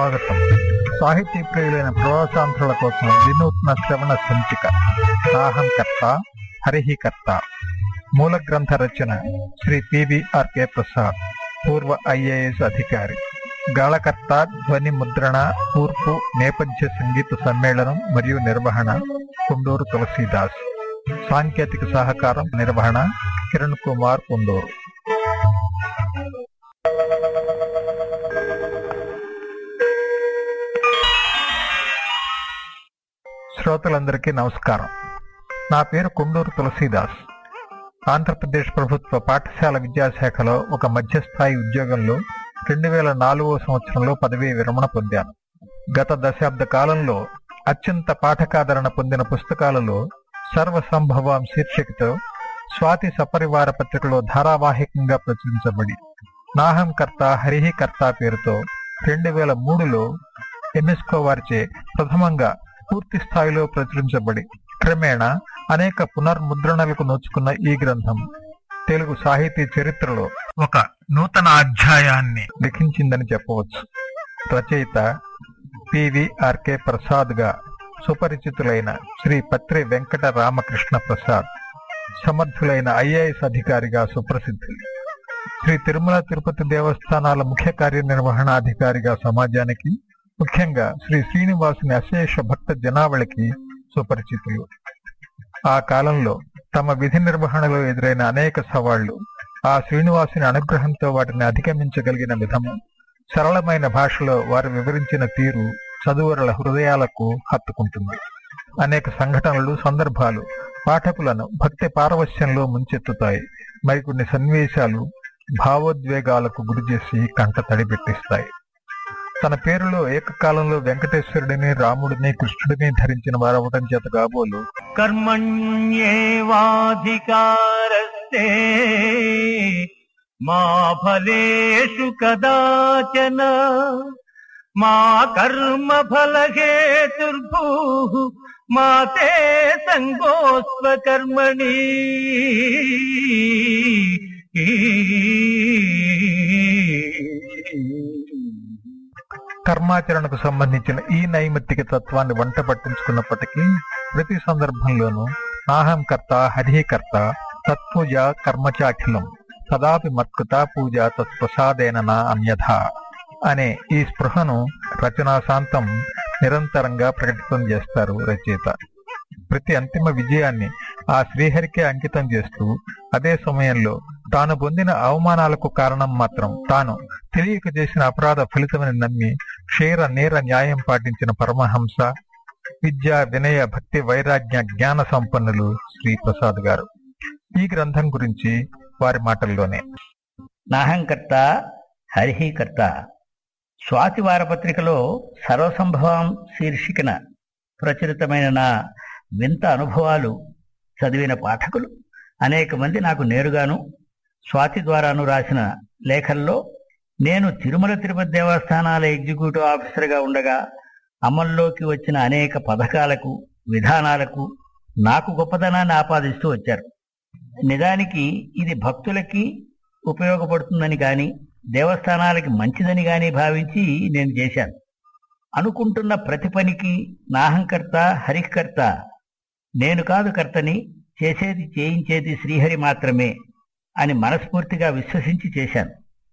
స్వాగతం. సాహితీ ప్రియులైన ప్రవాసాంధ్రుల కోసం వినూత్న శ్రవణ సంచిక సాహంకర్త కర్త మూల గ్రంథ రచన శ్రీ పివిఆర్కే ప్రసాద్ పూర్వ ఐఏఎస్ అధికారి. గాళకర్త ధ్వని ముద్రణ కూర్పు నేపథ్య సంగీత సమ్మేళనం మరియు నిర్వహణ కుండూరు తులసీదాస్. సాంకేతిక సహకారం నిర్వహణ కిరణ్ కుమార్ కుండూరు శ్రోతలందరికీ నమస్కారం. నా పేరు కుండూరు తులసీదాస్. ఆంధ్రప్రదేశ్ ప్రభుత్వ పాఠశాల విద్యాశాఖలో ఒక మధ్యస్థాయి ఉద్యోగంలో రెండు వేల నాలుగో సంవత్సరంలో పదవీ విరమణ పొందాను. గత దశాబ్ద కాలంలో అత్యంత పాఠకాదరణ పొందిన పుస్తకాలలో సర్వసంభవం శీర్షికతో స్వాతి సపరివార పత్రికలో ధారావాహికంగా ప్రచురించబడి నాహం కర్త పేరుతో రెండు వేల మూడులో ఎన్ఎస్కో వారిచే ప్రథమంగా పూర్తి స్థాయిలో ప్రచురించబడి క్రమేణా అనేక పునర్ముద్రణలకు నోచుకున్న ఈ గ్రంథం తెలుగు సాహితీ చరిత్రలో ఒక నూతన అధ్యాయాన్ని లిఖించిందని చెప్పవచ్చు. రచయిత పివిఆర్కే ప్రసాద్గా సుపరిచితులైన శ్రీ పత్రి వెంకట రామకృష్ణ ప్రసాద్ సమర్థులైన ఐఏఎస్ అధికారిగా సుప్రసిద్ధులు శ్రీ తిరుమల తిరుపతి దేవస్థానాల ముఖ్య కార్యనిర్వహణాధికారిగా సమాజానికి ముఖ్యంగా శ్రీ శ్రీనివాసుని అశేష భక్త జనావళికి సుపరిచితులు. ఆ కాలంలో తమ విధి నిర్వహణలో ఎదురైన అనేక సవాళ్ళు ఆ శ్రీనివాసుని అనుగ్రహంతో వాటిని అధిగమించగలిగిన విధము సరళమైన భాషలో వారు వివరించిన తీరు చదువురుల హృదయాలకు హత్తుకుంటుంది. అనేక సంఘటనలు సందర్భాలు పాఠకులను భక్తి పారవశ్యంలో ముంచెత్తుతాయి. మరికొన్ని సన్నివేశాలు భావోద్వేగాలకు గురిచేసి కంట తడిపెట్టిస్తాయి. తన పేరులో ఏకకాలంలో వెంకటేశ్వరుడిని రాముడిని కృష్ణుడిని ధరించిన వారవటం చేత కాబోలు. కర్మణ్యేవాధికారస్తే మా ఫలేషు కదాచన మా కర్మ ఫలహేతుర్భూ మా తే సంగోస్వ కర్మణి. కర్మాచరణకు సంబంధించిన ఈ నైమిత్తిక తత్వాన్ని వంట పట్టించుకున్నప్పటికీ ప్రతి సందర్భంలోనూ నాహం కర్త హరికర్త తత్పూజ కర్మచాఖిలం సదాపి మత్కృత పూజ తత్ప్రసాదేన నా అన్యథ అనే ఈ స్పృహను రచనాశాంతం నిరంతరంగా ప్రకటితం చేస్తారు రచయిత. ప్రతి అంతిమ విజయాన్ని ఆ శ్రీహరికే అంకితం చేస్తూ అదే సమయంలో తాను పొందిన అవమానాలకు కారణం మాత్రం తాను తెలియక చేసిన అపరాధ ఫలితమని నమ్మి క్షీర నేర న్యాయం పాటించిన పరమహంస విద్య వినయ భక్తి వైరాగ్య జ్ఞాన సంపన్నులు శ్రీ ప్రసాద్ గారు. ఈ గ్రంథం గురించి వారి మాటల్లోనే. నాహంకర్త హరిహీకర్త. స్వాతి వారపత్రికలో సర్వసంభవం శీర్షికన ప్రచురితమైన నా వింత అనుభవాలు చదివిన పాఠకులు అనేక మంది నాకు నేరుగాను స్వాతి ద్వారాను రాసిన లేఖల్లో నేను తిరుమల తిరుపతి దేవస్థానాల ఎగ్జిక్యూటివ్ ఆఫీసర్గా ఉండగా అమల్లోకి వచ్చిన అనేక పథకాలకు విధానాలకు నాకు గొప్పదనాన్ని ఆపాదిస్తూ వచ్చారు. నిజానికి ఇది భక్తులకి ఉపయోగపడుతుందని కానీ దేవస్థానాలకి మంచిదని కానీ భావించి నేను చేశాను. అనుకుంటున్న ప్రతి పనికి నాహంకర్త హరికర్త నేను కాదు కర్తని చేసేది చేయించేది శ్రీహరి మాత్రమే అని మనస్ఫూర్తిగా విశ్వసించి చేశాను.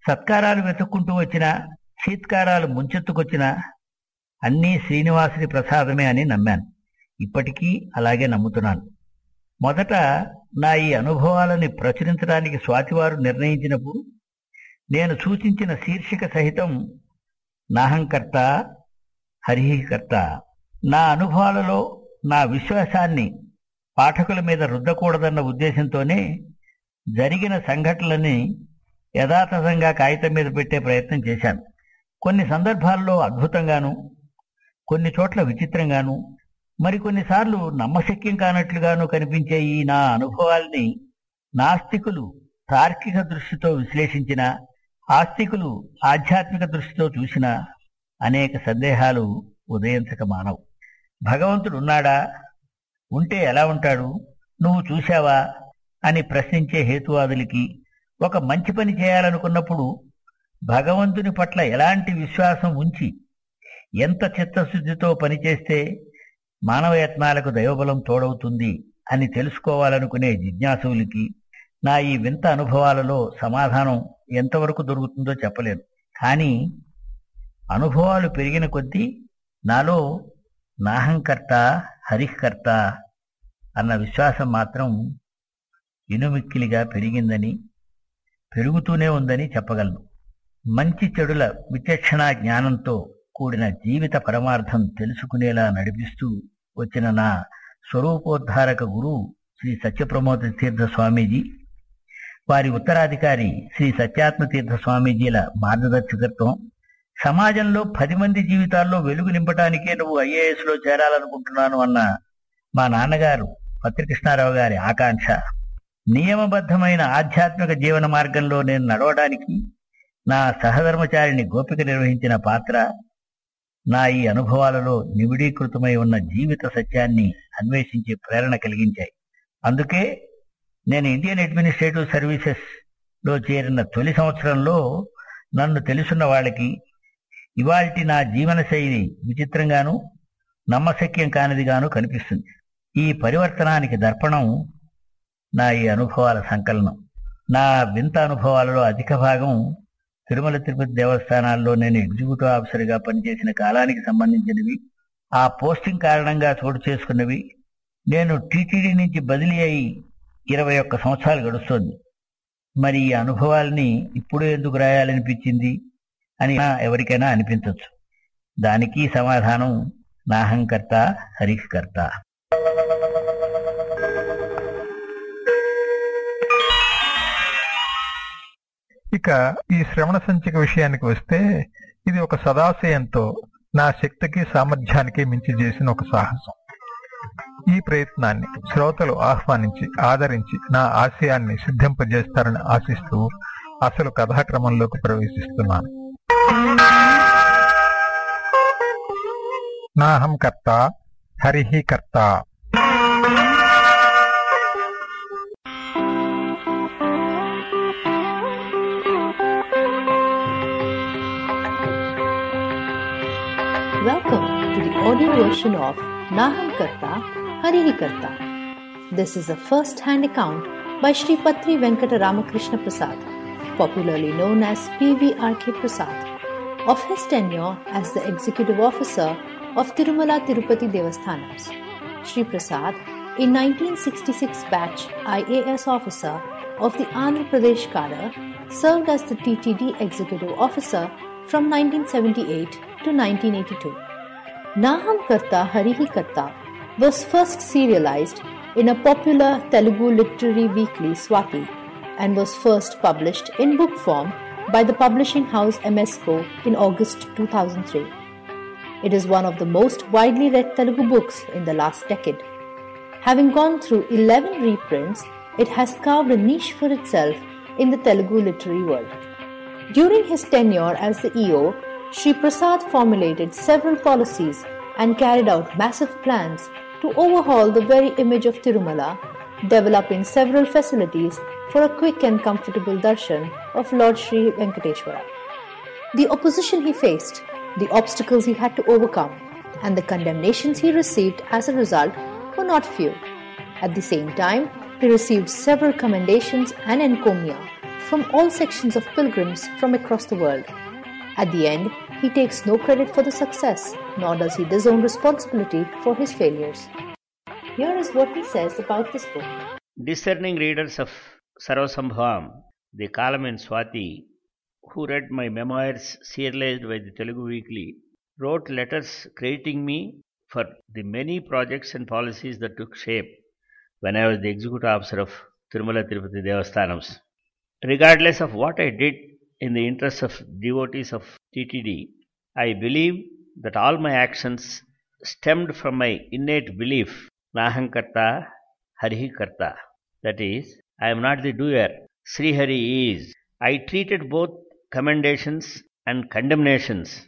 సత్కారాలు వెతుక్కుంటూ వచ్చిన సీత్కారాలు ముంచెత్తుకొచ్చిన అన్నీ శ్రీనివాసుని ప్రసాదమే అని నమ్మాను. ఇప్పటికీ అలాగే నమ్ముతున్నాను. మొదట నా ఈ అనుభవాలని ప్రచురించడానికి స్వాతివారు నిర్ణయించినప్పుడు నేను సూచించిన శీర్షిక సహితం నాహంకర్త హరిహికర్త నా అనుభవాలలో నా విశ్వాసాన్ని పాఠకుల మీద రుద్దకూడదన్న ఉద్దేశంతోనే జరిగిన సంఘటనలని యథాతథంగా కాగితం మీద పెట్టే ప్రయత్నం చేశాను. కొన్ని సందర్భాల్లో అద్భుతంగాను కొన్ని చోట్ల విచిత్రంగాను మరికొన్నిసార్లు నమ్మశక్యం కానట్లుగాను కనిపించే ఈ నా అనుభవాల్ని నాస్తికులు తార్కిక దృష్టితో విశ్లేషించిన ఆస్తికులు ఆధ్యాత్మిక దృష్టితో చూసిన అనేక సందేహాలు ఉదయించక మానవు. భగవంతుడు ఉన్నాడా ఉంటే ఎలా ఉంటాడు? నువ్వు చూశావా? అని ప్రశ్నించే హేతువాదులకి ఒక మంచి పని చేయాలనుకున్నప్పుడు భగవంతుని పట్ల ఎలాంటి విశ్వాసం ఉంచి ఎంత చిత్తశుద్ధితో పనిచేస్తే మానవ యత్నాలకు దైవబలం తోడవుతుంది అని తెలుసుకోవాలనుకునే జిజ్ఞాసువులకి నా ఈ వింత అనుభవాలలో సమాధానం ఎంతవరకు దొరుకుతుందో చెప్పలేను. కానీ అనుభవాలు పెరిగిన కొద్దీ నాలో నాహంకర్త హరికర్త అన్న విశ్వాసం మాత్రం ఇనుమిక్కిలిగా పెరిగిందని పెరుగుతూనే ఉందని చెప్పగలను. మంచి చెడుల విచక్షణ జ్ఞానంతో కూడిన జీవిత పరమార్థం తెలుసుకునేలా నడిపిస్తూ వచ్చిన నా స్వరూపోద్ధారక గురువు శ్రీ సత్యప్రమోద తీర్థ స్వామీజీ వారి ఉత్తరాధికారి శ్రీ సత్యాత్మ తీర్థ స్వామీజీల మార్గదర్శకత్వం సమాజంలో పది మంది జీవితాల్లో వెలుగు నింపడానికే నువ్వు ఐఏఎస్లో చేరాలనుకుంటున్నాను అన్న మా నాన్నగారు పత్రికృష్ణారావు గారి ఆకాంక్ష. నియమబద్ధమైన ఆధ్యాత్మిక జీవన మార్గంలో నేను నడవడానికి నా సహధర్మచారిని గోపిక నిర్వహించిన పాత్ర నా ఈ అనుభవాలలో నివిడీకృతమై ఉన్న జీవిత సత్యాన్ని అన్వేషించే ప్రేరణ కలిగించాయి. అందుకే నేను ఇండియన్ అడ్మినిస్ట్రేటివ్ సర్వీసెస్లో చేరిన తొలి సంవత్సరంలో నన్ను తెలుసున్న వాళ్ళకి ఇవాల్టి నా జీవన శైలి విచిత్రంగాను నమ్మశక్యం కానిదిగాను కనిపిస్తుంది. ఈ పరివర్తనానికి దర్పణం నా ఈ అనుభవాల సంకలనం. నా వింత అనుభవాలలో అధిక భాగం తిరుమల తిరుపతి దేవస్థానాల్లో నేను ఎగ్జిక్యూటివ్ ఆఫీసర్గా పనిచేసిన కాలానికి సంబంధించినవి. ఆ పోస్టింగ్ కారణంగా చోటు చేసుకున్నవి. నేను టీటీడీ నుంచి బదిలీ అయి ఇరవై ఒక్క సంవత్సరాలు గడుస్తోంది. మరి ఈ అనుభవాల్ని ఇప్పుడు ఎందుకు రాయాలనిపించింది అని ఎవరికైనా అనిపించవచ్చు దానికి సమాధానం నాహంకర్త హరిష్కర్త. ఇక ఈ శ్రవణ సంచిక విషయానికి వస్తే ఇది ఒక సదాశయంతో నా శక్తికి సామర్థ్యానికి మించి చేసిన ఒక సాహసం. ఈ ప్రయత్నాన్ని శ్రోతలు ఆహ్వానించి ఆదరించి నా ఆశయాన్ని సిద్ధింపజేస్తారని ఆశిస్తూ అసలు కథాక్రమంలోకి ప్రవేశిస్తున్నాను. నాహం కర్త హరిహి కర్త. Audio version of Naham Karta Karta. This is a first hand account by Sri Patri Venkata Ramakrishna Prasad, popularly known as PVRK Prasad, of his tenure as the Executive Officer of Tirumala Tirupati Devasthanams. Sri Prasad, a 1966 batch IAS officer of the Andhra Pradesh cadre, served as the TTD Executive Officer from 1978 to 1982. Naham Karta Harihi Karta was first serialized in a popular Telugu literary weekly Swati and was first published in book form by the publishing house MSCO in August 2003. It is one of the most widely read Telugu books in the last decade. Having gone through 11 reprints, it has carved a niche for itself in the Telugu literary world. During his tenure as the EO, Sri Prasad formulated several policies and carried out massive plans to overhaul the very image of Tirumala, developing several facilities for a quick and comfortable darshan of Lord Sri Venkateshwara. The opposition he faced, the obstacles he had to overcome, and the condemnations he received as a result were not few. At the same time, he received several commendations and encomia from all sections of pilgrims from across the world. At the end, he takes no credit for the success, nor does he disown responsibility for his failures. Here is what he says about this book. Discerning readers of Sarvasambhavam, the column in Swati, who read my memoirs serialized by the Telugu Weekly, wrote letters crediting me for the many projects and policies that took shape when I was the executive officer of Tirumala Tirupati Devasthanams. Regardless of what I did in the interests of devotees of TTD, I believe that all my actions stemmed from my innate belief, Nahankarta, Harihikarta. That is, I am not the doer, Sri Hari is. I treated both commendations and condemnations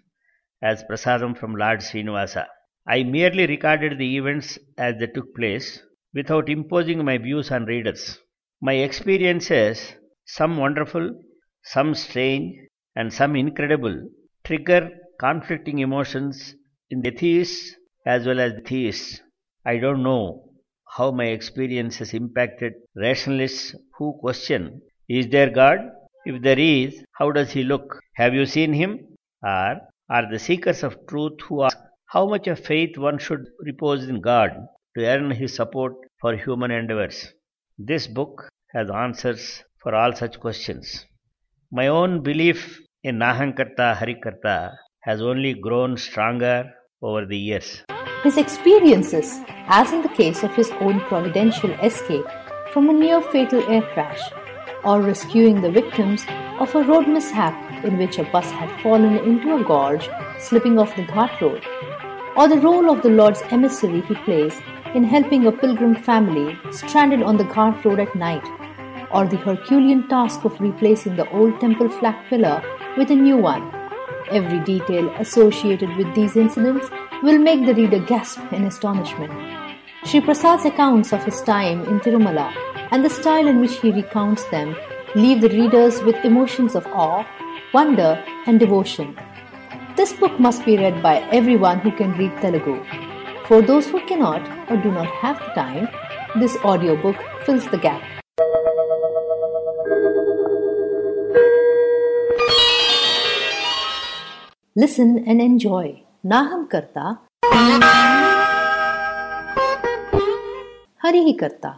as prasadam from Lord Srinivasa. I merely recorded the events as they took place without imposing my views on readers. My experiences, some wonderful, some strange, and some incredible, trigger conflicting emotions in the atheists as well as the theists. I don't know how my experience has impacted rationalists who question Is there God? If there is, how does he look? Have you seen him? Or are the seekers of truth who ask how much of faith one should repose in God to earn his support for human endeavors? This book has answers for all such questions. My own belief in Nahankarta Harikarta has only grown stronger over the years. His experiences, as in the case of his own providential escape from a near fatal air crash, or rescuing the victims of a road mishap in which a bus had fallen into a gorge, slipping off the Ghat road, or the role of the Lord's emissary he plays in helping a pilgrim family stranded on the Ghat road at night, or the Herculean task of replacing the old temple flag pillar with a new one. Every detail associated with these incidents will make the reader gasp in astonishment. Sri Prasad's accounts of his time in Tirumala and the style in which he recounts them leave the readers with emotions of awe, wonder, and devotion. This book must be read by everyone who can read Telugu. For those who cannot or do not have the time, this audiobook fills the gap. Listen and enjoy ना हम करता हरी ही करता।